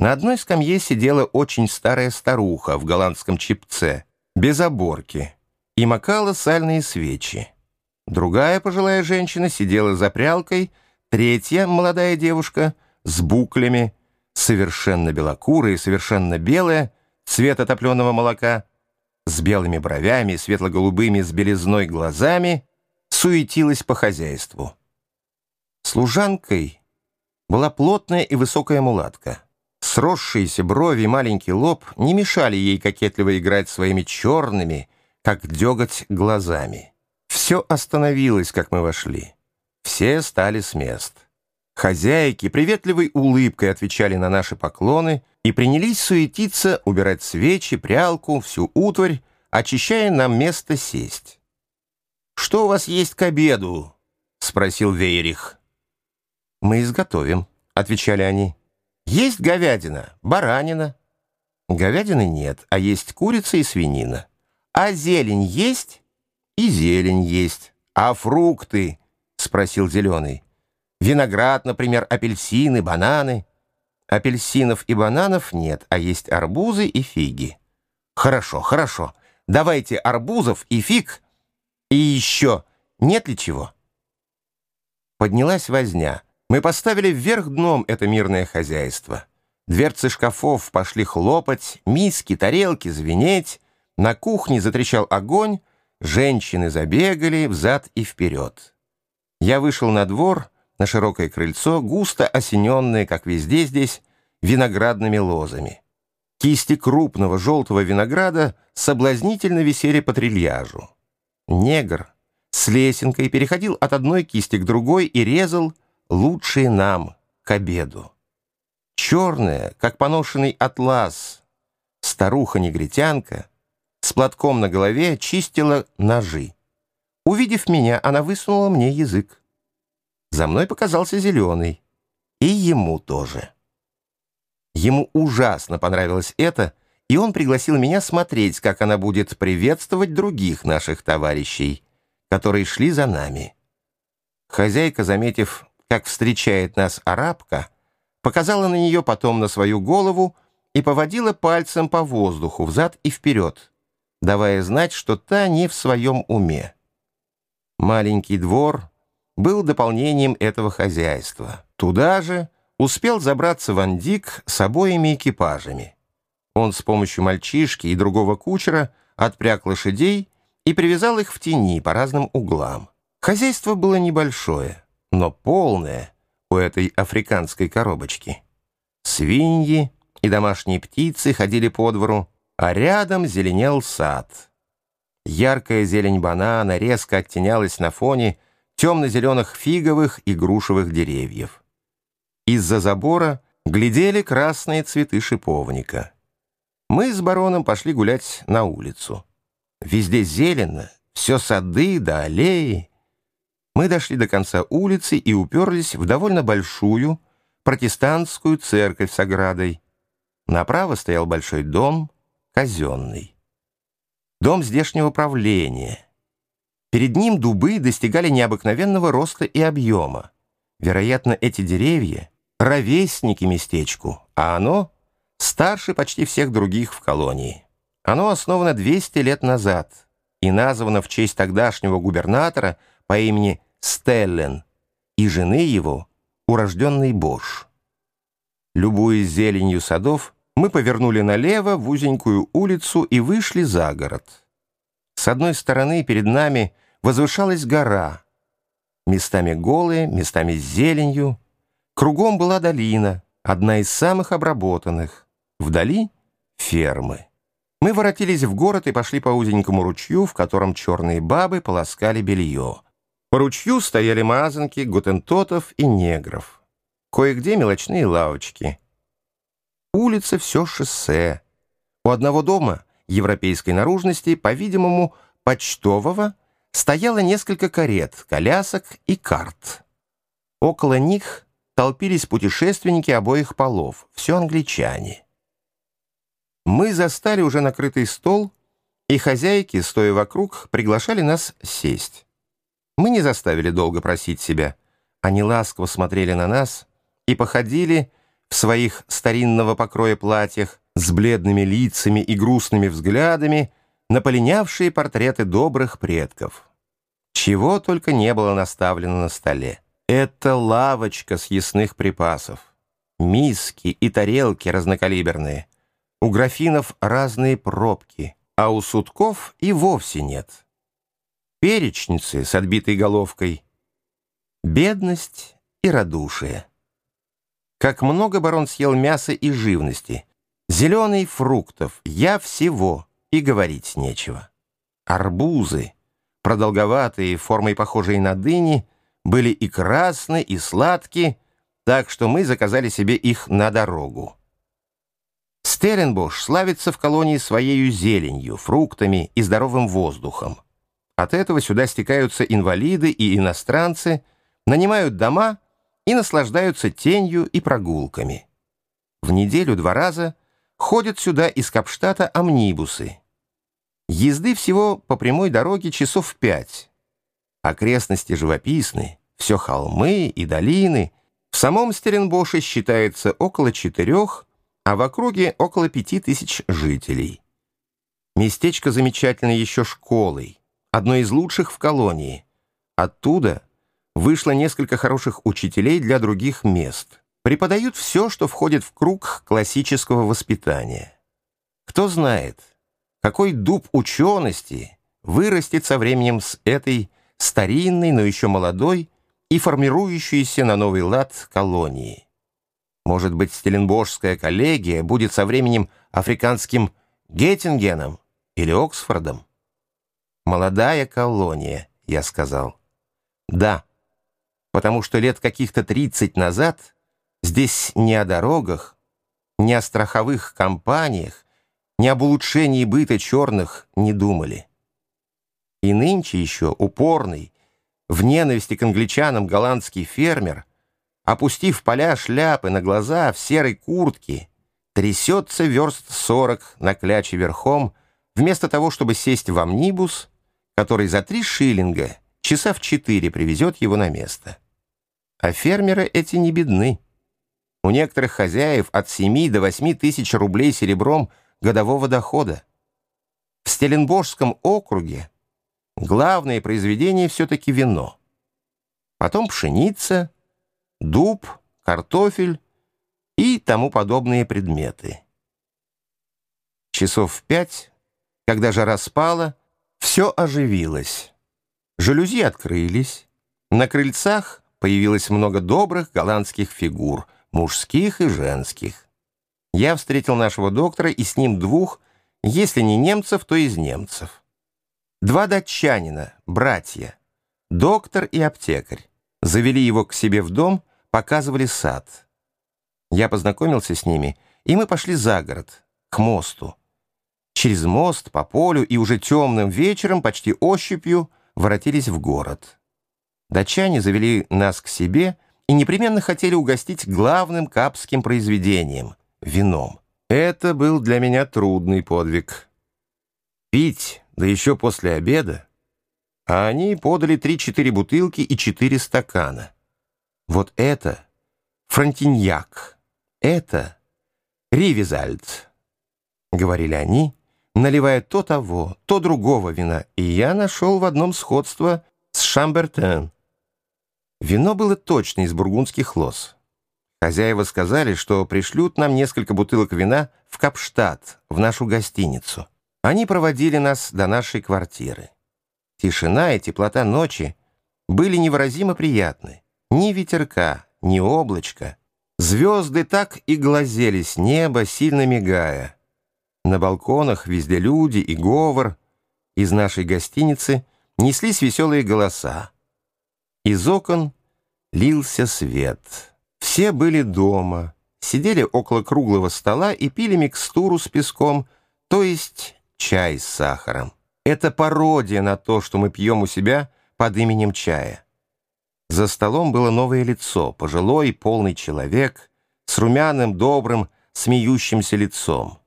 На одной скамье сидела очень старая старуха в голландском чипце, без оборки, и макала сальные свечи. Другая пожилая женщина сидела за прялкой, третья, молодая девушка, с буклями, совершенно белокурая совершенно белая, цвета топленого молока, с белыми бровями, светло-голубыми с белизной глазами, суетилась по хозяйству. Служанкой была плотная и высокая мулатка. Сросшиеся брови и маленький лоб не мешали ей кокетливо играть своими черными, как деготь, глазами. Все остановилось, как мы вошли. Все стали с мест. Хозяйки приветливой улыбкой отвечали на наши поклоны и принялись суетиться, убирать свечи, прялку, всю утварь, очищая нам место сесть. «Что у вас есть к обеду?» — спросил Вейрих. «Мы изготовим», — отвечали они. «Есть говядина, баранина». «Говядины нет, а есть курица и свинина». «А зелень есть?» «И зелень есть». «А фрукты?» — спросил Зеленый. «Виноград, например, апельсины, бананы». «Апельсинов и бананов нет, а есть арбузы и фиги». «Хорошо, хорошо. Давайте арбузов и фиг. И еще нет ли чего?» Поднялась возня. Мы поставили вверх дном это мирное хозяйство. Дверцы шкафов пошли хлопать, миски, тарелки звенеть. На кухне затрещал огонь, женщины забегали взад и вперед. Я вышел на двор, на широкое крыльцо, густо осененное, как везде здесь, виноградными лозами. Кисти крупного желтого винограда соблазнительно висели по трильяжу. Негр с лесенкой переходил от одной кисти к другой и резал, лучшие нам к обеду. Черная, как поношенный атлас, старуха-негритянка с платком на голове чистила ножи. Увидев меня, она высунула мне язык. За мной показался зеленый. И ему тоже. Ему ужасно понравилось это, и он пригласил меня смотреть, как она будет приветствовать других наших товарищей, которые шли за нами. Хозяйка, заметив как встречает нас арабка, показала на нее потом на свою голову и поводила пальцем по воздуху взад и вперед, давая знать, что та не в своем уме. Маленький двор был дополнением этого хозяйства. Туда же успел забраться Вандик с обоими экипажами. Он с помощью мальчишки и другого кучера отпряг лошадей и привязал их в тени по разным углам. Хозяйство было небольшое но полное у этой африканской коробочки. Свиньи и домашние птицы ходили по двору, а рядом зеленел сад. Яркая зелень банана резко оттенялась на фоне темно-зеленых фиговых и грушевых деревьев. Из-за забора глядели красные цветы шиповника. Мы с бароном пошли гулять на улицу. Везде зелено, все сады да аллеи. Мы дошли до конца улицы и уперлись в довольно большую протестантскую церковь с оградой. Направо стоял большой дом, казенный. Дом здешнего правления. Перед ним дубы достигали необыкновенного роста и объема. Вероятно, эти деревья — ровесники местечку, а оно — старше почти всех других в колонии. Оно основано 200 лет назад и названо в честь тогдашнего губернатора — по имени Стеллен и жены его, урожденный Бош. Любуясь зеленью садов, мы повернули налево в узенькую улицу и вышли за город. С одной стороны перед нами возвышалась гора, местами голая, местами с зеленью. Кругом была долина, одна из самых обработанных. Вдали — фермы. Мы воротились в город и пошли по узенькому ручью, в котором черные бабы полоскали белье. По ручью стояли мазанки, гутентотов и негров. Кое-где мелочные лавочки. Улица все шоссе. У одного дома европейской наружности, по-видимому, почтового, стояло несколько карет, колясок и карт. Около них толпились путешественники обоих полов, все англичане. Мы застали уже накрытый стол, и хозяйки, стоя вокруг, приглашали нас сесть. Мы не заставили долго просить себя. Они ласково смотрели на нас и походили в своих старинного покроя платьях, с бледными лицами и грустными взглядами, на полинявшие портреты добрых предков. Чего только не было наставлено на столе. Это лавочка с ясных припасов. Миски и тарелки разнокалиберные. У графинов разные пробки, а у сутков и вовсе нет. Перечницы с отбитой головкой. Бедность и радушие. Как много барон съел мяса и живности. Зеленый фруктов, я всего, и говорить нечего. Арбузы, продолговатые, формой похожей на дыни, были и красные, и сладкие, так что мы заказали себе их на дорогу. Стеренбош славится в колонии своей зеленью, фруктами и здоровым воздухом. От этого сюда стекаются инвалиды и иностранцы, нанимают дома и наслаждаются тенью и прогулками. В неделю два раза ходят сюда из Капштата амнибусы. Езды всего по прямой дороге часов пять. Окрестности живописны, все холмы и долины. В самом Стеренбоше считается около четырех, а в округе около пяти тысяч жителей. Местечко замечательно еще школой, одной из лучших в колонии. Оттуда вышло несколько хороших учителей для других мест. Преподают все, что входит в круг классического воспитания. Кто знает, какой дуб учености вырастет со временем с этой старинной, но еще молодой и формирующейся на новый лад колонии. Может быть, Стеленбошская коллегия будет со временем африканским Геттингеном или Оксфордом? Молодая колония, я сказал. Да, потому что лет каких-то 30 назад здесь не о дорогах, не о страховых компаниях, не об улучшении быта черных не думали. И нынче еще упорный, в ненависти к англичанам голландский фермер, опустив поля шляпы на глаза в серой куртке, трясется верст сорок на кляче верхом, вместо того, чтобы сесть в амнибус, который за три шиллинга часа в четыре привезет его на место. А фермеры эти не бедны. У некоторых хозяев от семи до восьми тысяч рублей серебром годового дохода. В Стеленбожском округе главное произведение все-таки вино. Потом пшеница, дуб, картофель и тому подобные предметы. Часов в пять, когда жара спала, все оживилось. Жалюзи открылись. На крыльцах появилось много добрых голландских фигур, мужских и женских. Я встретил нашего доктора и с ним двух, если не немцев, то из немцев. Два датчанина, братья, доктор и аптекарь, завели его к себе в дом, показывали сад. Я познакомился с ними, и мы пошли за город, к мосту. Через мост, по полю и уже темным вечером, почти ощупью, воротились в город. Датчане завели нас к себе и непременно хотели угостить главным капским произведением — вином. Это был для меня трудный подвиг. Пить да еще после обеда, а они подали три-четыре бутылки и четыре стакана. Вот это фронтиньяк, это ривизальд, говорили они, наливая то того, то другого вина, и я нашел в одном сходство с Шамбертен. Вино было точно из бургундских лоз. Хозяева сказали, что пришлют нам несколько бутылок вина в Капштадт, в нашу гостиницу. Они проводили нас до нашей квартиры. Тишина и теплота ночи были невыразимо приятны. Ни ветерка, ни облачка. Звезды так и глазели с неба, сильно мигая. На балконах везде люди и говор. Из нашей гостиницы неслись веселые голоса. Из окон лился свет. Все были дома, сидели около круглого стола и пили микстуру с песком, то есть чай с сахаром. Это пародия на то, что мы пьем у себя под именем чая. За столом было новое лицо, пожилой, полный человек, с румяным, добрым, смеющимся лицом.